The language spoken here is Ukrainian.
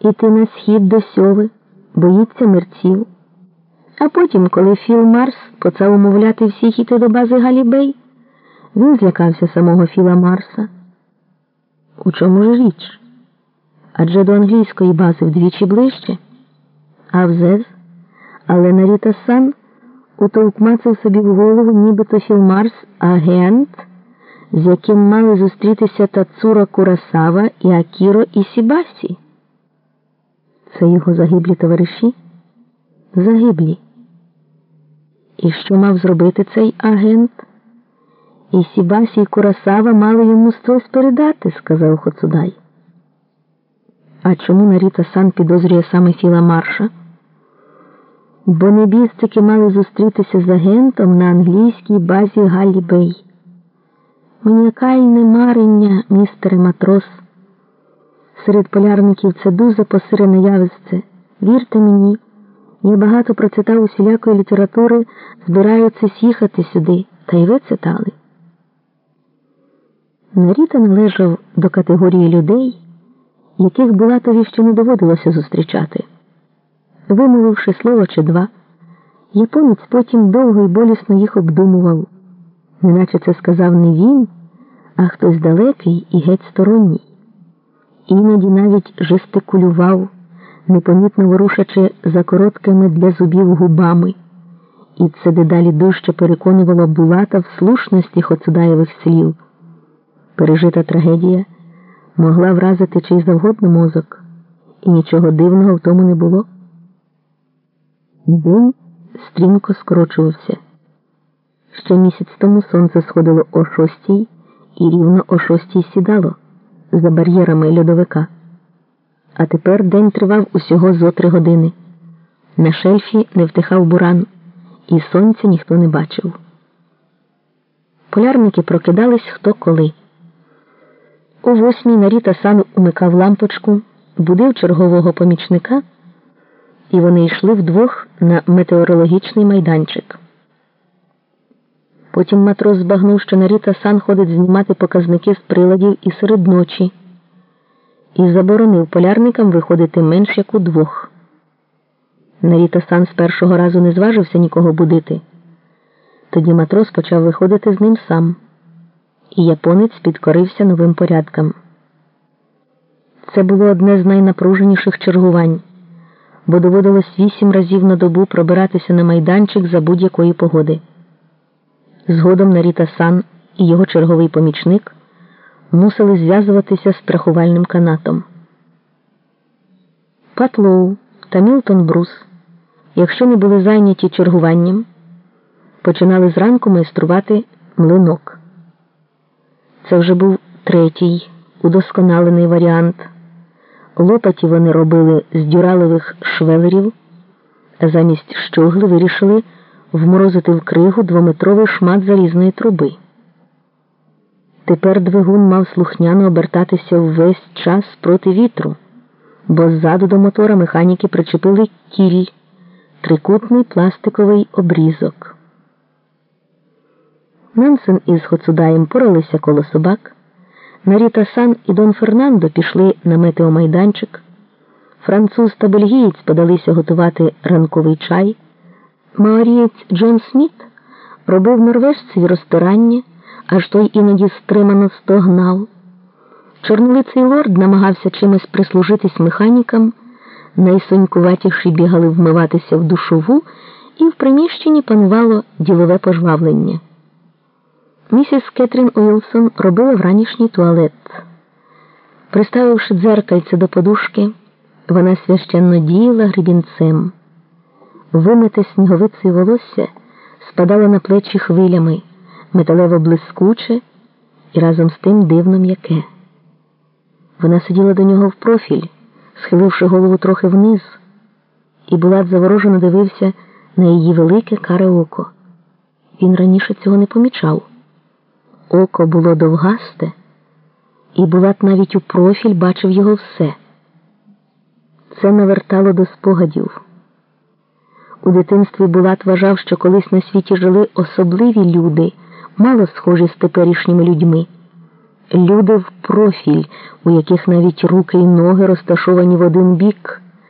іти на схід до сьови, боїться мерців. А потім, коли Філ Марс почав умовляти всіх іти до бази Галібей, він злякався самого Філа Марса. У чому ж річ? Адже до англійської бази вдвічі ближче, а взез, але Наріта Сан утовкмацав собі в голову, нібито Філ Марс агент, з яким мали зустрітися Тацура Курасава і Акіро Ісібасі. Це його загиблі товариші? Загиблі. І що мав зробити цей агент? І Сібасі і Курасава мали йому щось передати, сказав Хоцудай. А чому Наріта Сан підозрює саме Філа Марша? Бо небістики мали зустрітися з агентом на англійській базі Галлі Бей. Маніакальне марення, містере матрос. Серед полярників це дуже посирене явище. Вірте мені, я багато процитав усілякої літератури, збираються їхати сюди, та й ви цитали. Наріта належав до категорії людей, яких Булатові ще не доводилося зустрічати. Вимовивши слово чи два, японець потім довго і болісно їх обдумував, неначе це сказав не він, а хтось далекий і геть сторонній. Іноді навіть жестикулював, непомітно ворушачи за короткими для зубів губами, і це дедалі дужче переконувало Булата в слушності Хоцудаєвих слів. Пережита трагедія могла вразити чий завгодно мозок, і нічого дивного в тому не було. День стрімко скорочувався. Ще місяць тому сонце сходило о шостій і рівно о шостій сідало за бар'єрами льодовика. А тепер день тривав усього зо три години. На шельфі не втихав буран, і сонця ніхто не бачив. Полярники прокидались хто коли. О восьмій Наріта сан умикав лампочку, будив чергового помічника, і вони йшли вдвох на метеорологічний майданчик. Потім матрос збагнув, що Наріта сан ходить знімати показники з приладів і серед ночі, і заборонив полярникам виходити менш як удвох. Наріта сан з першого разу не зважився нікого будити. Тоді матрос почав виходити з ним сам і японець підкорився новим порядкам. Це було одне з найнапруженіших чергувань, бо доводилось вісім разів на добу пробиратися на майданчик за будь-якої погоди. Згодом Наріта Сан і його черговий помічник мусили зв'язуватися з страхувальним канатом. Патлоу та Мілтон Брус, якщо не були зайняті чергуванням, починали зранку майструвати млинок. Це вже був третій удосконалений варіант. Лопаті вони робили з дюралових швелерів, а замість щогли вирішили вморозити в кригу двометровий шмат залізної труби. Тепер двигун мав слухняно обертатися весь час проти вітру, бо ззаду до мотора механіки причепили кіль, трикутний пластиковий обрізок. Нансен із Хоцудаєм поралися коло собак. Наріта Сан і Дон Фернандо пішли на метеомайданчик. Француз та бельгієць подалися готувати ранковий чай. Маорієць Джон Сміт робив норвежцеві розтирання, аж той іноді стримано стогнав. Чорнолиций лорд намагався чимось прислужитись механікам, найсонькуватіші бігали вмиватися в душову, і в приміщенні панувало ділове пожвавлення. Місіс Кетрін Уілсон робила вранішній туалет. Приставивши дзеркальце до подушки, вона священно діяла грібінцем. Вимите сніговицею волосся спадало на плечі хвилями, металево блискуче і разом з тим дивно м'яке. Вона сиділа до нього в профіль, схиливши голову трохи вниз, і Булат заворожено дивився на її велике каре око. Він раніше цього не помічав. Око було довгасте, і Булат навіть у профіль бачив його все. Це навертало до спогадів. У дитинстві Булат вважав, що колись на світі жили особливі люди, мало схожі з теперішніми людьми. люди в профіль, у яких навіть руки й ноги розташовані в один бік.